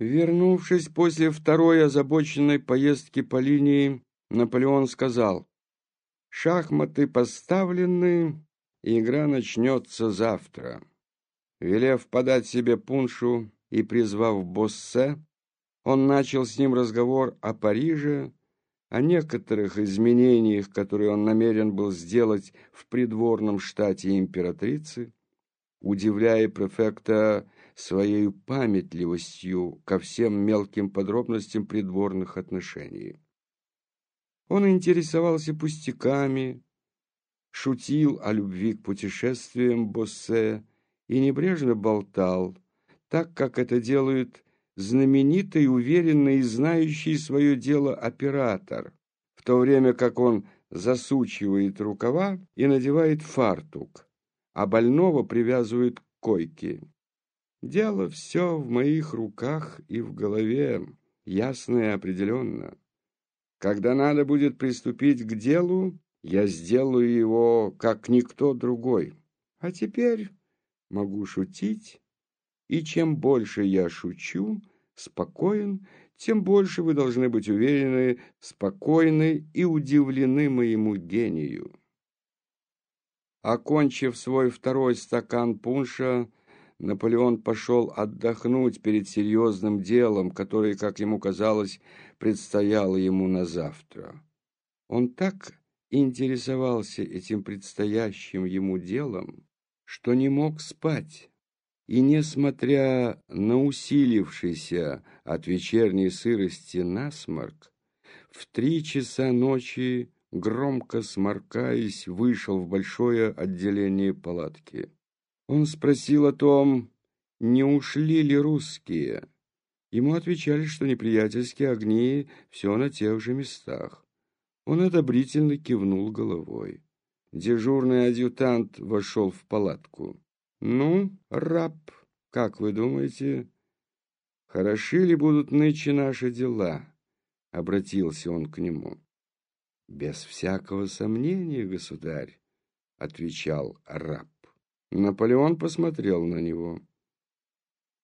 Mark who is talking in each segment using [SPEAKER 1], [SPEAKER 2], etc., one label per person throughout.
[SPEAKER 1] Вернувшись после второй озабоченной поездки по линии, Наполеон сказал, «Шахматы поставлены, игра начнется завтра». Велев подать себе пуншу и призвав Боссе, он начал с ним разговор о Париже, о некоторых изменениях, которые он намерен был сделать в придворном штате императрицы, удивляя префекта своей памятливостью ко всем мелким подробностям придворных отношений. Он интересовался пустяками, шутил о любви к путешествиям Боссе и небрежно болтал, так как это делают знаменитый, уверенный и знающий свое дело оператор, в то время как он засучивает рукава и надевает фартук, а больного привязывает к койке. Дело все в моих руках и в голове, ясно и определенно. Когда надо будет приступить к делу, я сделаю его, как никто другой. А теперь могу шутить, и чем больше я шучу, спокоен, тем больше вы должны быть уверены, спокойны и удивлены моему гению. Окончив свой второй стакан пунша, Наполеон пошел отдохнуть перед серьезным делом, которое, как ему казалось, предстояло ему на завтра. Он так интересовался этим предстоящим ему делом, что не мог спать. И, несмотря на усилившийся от вечерней сырости насморк, в три часа ночи, громко сморкаясь, вышел в большое отделение палатки. Он спросил о том, не ушли ли русские. Ему отвечали, что неприятельские огни все на тех же местах. Он одобрительно кивнул головой. Дежурный адъютант вошел в палатку. «Ну, раб, как вы думаете, хороши ли будут нынче наши дела?» Обратился он к нему. «Без всякого сомнения, государь», — отвечал раб. Наполеон посмотрел на него.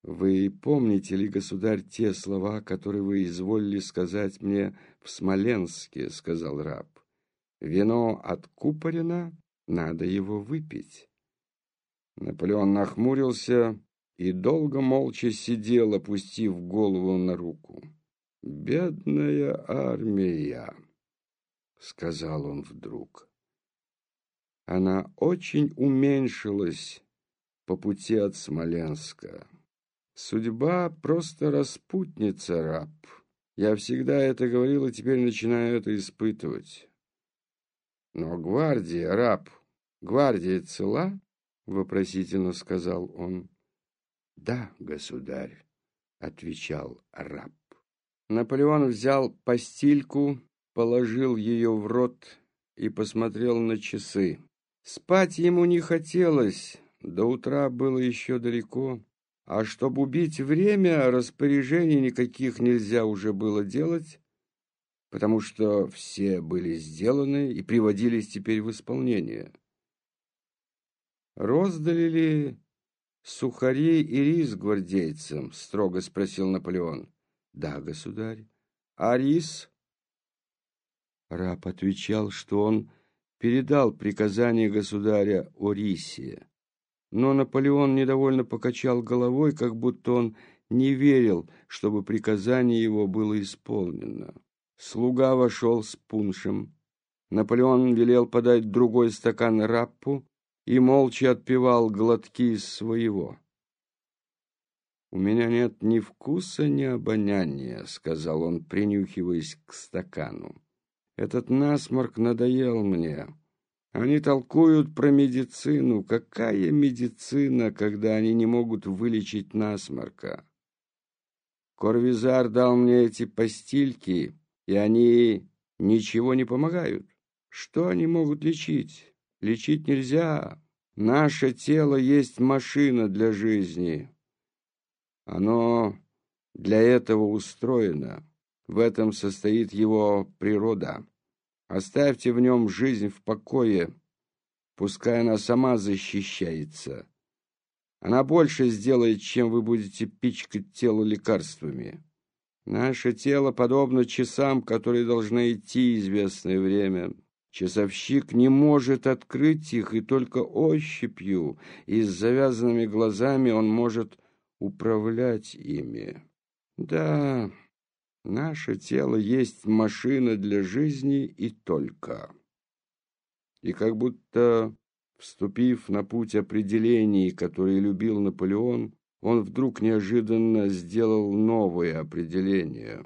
[SPEAKER 1] «Вы помните ли, государь, те слова, которые вы изволили сказать мне в Смоленске?» — сказал раб. «Вино откупорено, надо его выпить». Наполеон нахмурился и долго молча сидел, опустив голову на руку. «Бедная армия!» — сказал он вдруг. Она очень уменьшилась по пути от Смоленска. Судьба просто распутница, раб. Я всегда это говорил и теперь начинаю это испытывать. Но гвардия, раб, гвардия цела? Вопросительно сказал он. Да, государь, отвечал раб. Наполеон взял постильку, положил ее в рот и посмотрел на часы. Спать ему не хотелось, до утра было еще далеко. А чтобы убить время, распоряжений никаких нельзя уже было делать, потому что все были сделаны и приводились теперь в исполнение. «Роздали ли сухари и рис гвардейцам?» — строго спросил Наполеон. «Да, государь. А рис?» Раб отвечал, что он передал приказание государя о рисе. Но Наполеон недовольно покачал головой, как будто он не верил, чтобы приказание его было исполнено. Слуга вошел с пуншем. Наполеон велел подать другой стакан раппу и молча отпивал глотки из своего. «У меня нет ни вкуса, ни обоняния», — сказал он, принюхиваясь к стакану. Этот насморк надоел мне. Они толкуют про медицину. Какая медицина, когда они не могут вылечить насморка? Корвизар дал мне эти постильки, и они ничего не помогают. Что они могут лечить? Лечить нельзя. Наше тело есть машина для жизни. Оно для этого устроено. В этом состоит его природа. Оставьте в нем жизнь в покое, пускай она сама защищается. Она больше сделает, чем вы будете пичкать тело лекарствами. Наше тело подобно часам, которые должны идти известное время. Часовщик не может открыть их, и только ощупью и с завязанными глазами он может управлять ими. Да, наше тело есть машина для жизни и только. И как будто, вступив на путь определений, которые любил Наполеон, он вдруг неожиданно сделал новое определение.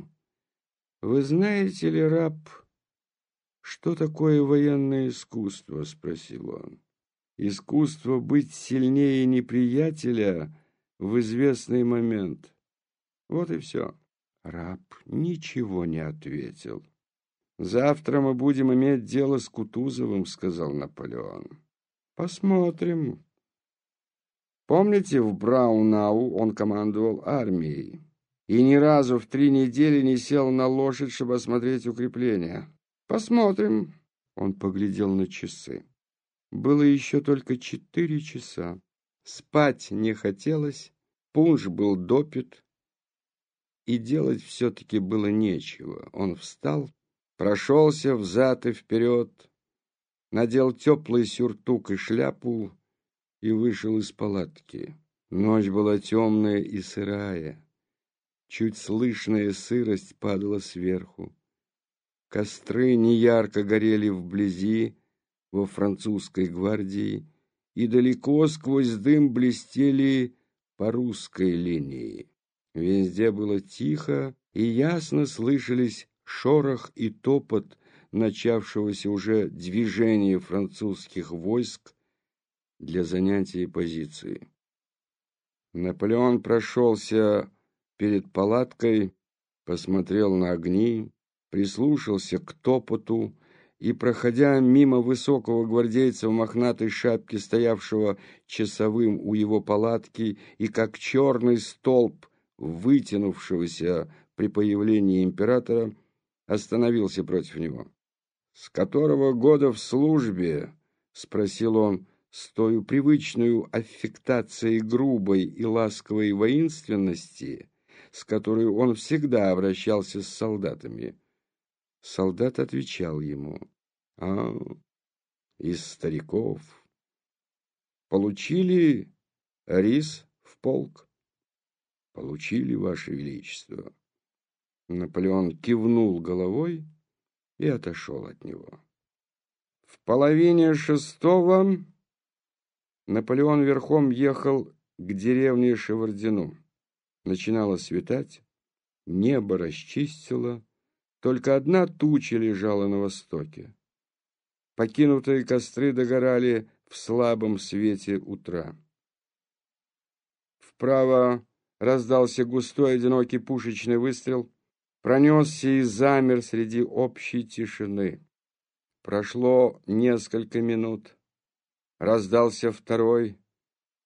[SPEAKER 1] «Вы знаете ли, раб, что такое военное искусство?» — спросил он. «Искусство быть сильнее неприятеля в известный момент. Вот и все». Раб ничего не ответил. «Завтра мы будем иметь дело с Кутузовым», — сказал Наполеон. «Посмотрим», Помните, в Браунау он командовал армией и ни разу в три недели не сел на лошадь, чтобы осмотреть укрепления. Посмотрим. Он поглядел на часы. Было еще только четыре часа. Спать не хотелось, пунш был допит, и делать все-таки было нечего. Он встал, прошелся взад и вперед, надел теплый сюртук и шляпу, и вышел из палатки. Ночь была темная и сырая. Чуть слышная сырость падала сверху. Костры неярко горели вблизи, во французской гвардии, и далеко сквозь дым блестели по русской линии. Везде было тихо, и ясно слышались шорох и топот начавшегося уже движения французских войск для занятия позиции. Наполеон прошелся перед палаткой, посмотрел на огни, прислушался к топоту и, проходя мимо высокого гвардейца в мохнатой шапке, стоявшего часовым у его палатки, и как черный столб, вытянувшегося при появлении императора, остановился против него. «С которого года в службе?» — спросил он, с той привычной аффектацией грубой и ласковой воинственности, с которой он всегда обращался с солдатами. Солдат отвечал ему, «А, из стариков. Получили рис в полк?» «Получили, Ваше Величество». Наполеон кивнул головой и отошел от него. В половине шестого Наполеон верхом ехал к деревне Шевардину. Начинало светать, небо расчистило, только одна туча лежала на востоке. Покинутые костры догорали в слабом свете утра. Вправо раздался густой одинокий пушечный выстрел, пронесся и замер среди общей тишины. Прошло несколько минут. Раздался второй,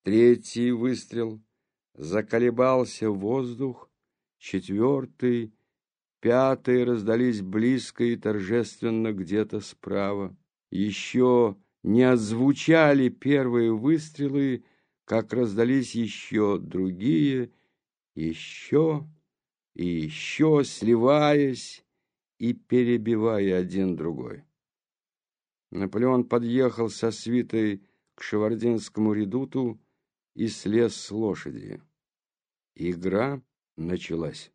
[SPEAKER 1] третий выстрел. Заколебался воздух. Четвертый, пятый раздались близко и торжественно где-то справа. Еще не отзвучали первые выстрелы, как раздались еще другие, еще и еще, сливаясь и перебивая один другой. Наполеон подъехал со свитой к Шевардинскому редуту и слез с лошади. Игра началась.